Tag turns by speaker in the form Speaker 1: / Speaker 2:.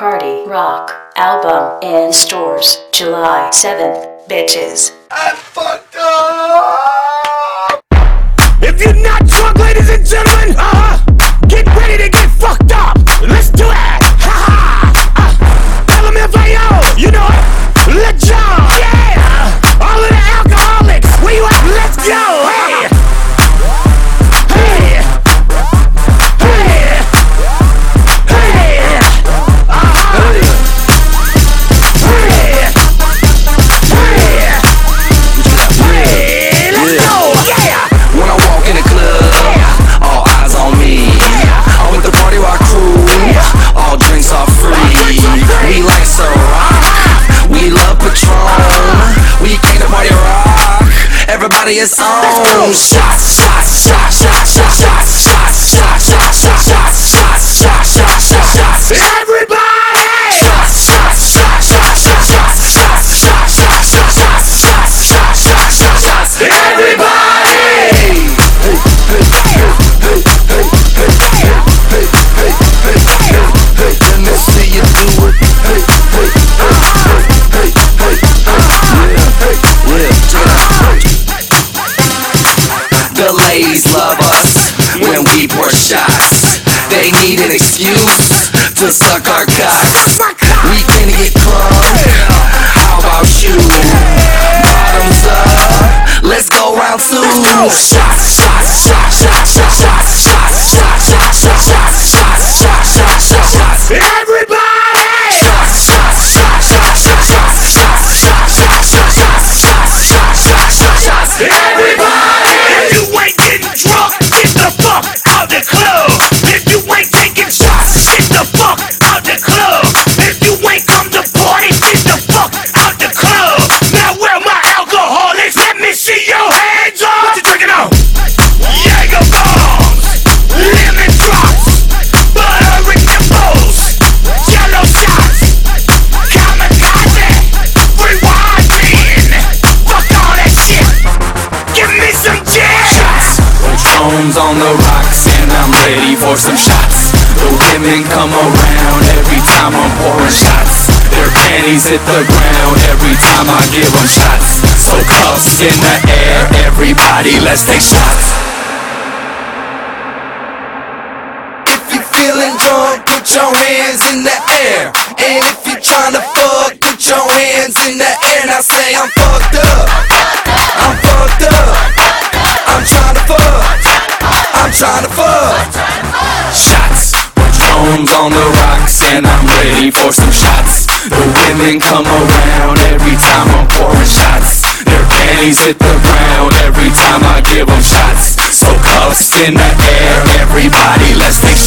Speaker 1: Party Rock album in stores July 7th. Bitches.
Speaker 2: I fucked up! Everybody is on. Shots, shots, shots, shots, shots, shots, shots, shots, shots, shots, shots, shots, shots, shots, shots.
Speaker 3: Everybody.
Speaker 2: Shots, shots, shots, shots, shots, shots, shots, shots, shots, shots, shots. Everybody! Let see you do it. Hey, hey, hey, hey, hey, hey, yeah, yeah, check it out. Ladies love us when we pour shots. They need an excuse to suck our cocks. We can get crunk. How about you? Bottoms up. Let's go round two. Shots, shots, shots, shots, shots, shots, shots, shots, shots, shots, shots, shots, shots, shots, shots, shots.
Speaker 3: Everybody.
Speaker 2: Shots, shots, shots, shots, shots, shots, shots, shots, shots, shots, shots, shots, shots, shots,
Speaker 3: On
Speaker 2: the rocks and I'm ready for some shots. The women come around every time I'm pouring shots. Their panties hit the ground every time I give them shots. So cuffs in the air, everybody, let's take shots. If you're feeling drunk, put your hands in the air. And if you're trying to fuck, put your hands in the air. Now say I'm fucked up. I'm fucked up. I'm tryna fuck. Shots. Patron's on the rocks and I'm ready for some shots. The women come around every time I'm pouring shots. Their panties hit the ground every time I give them shots. So cuffs in the air, everybody, let's take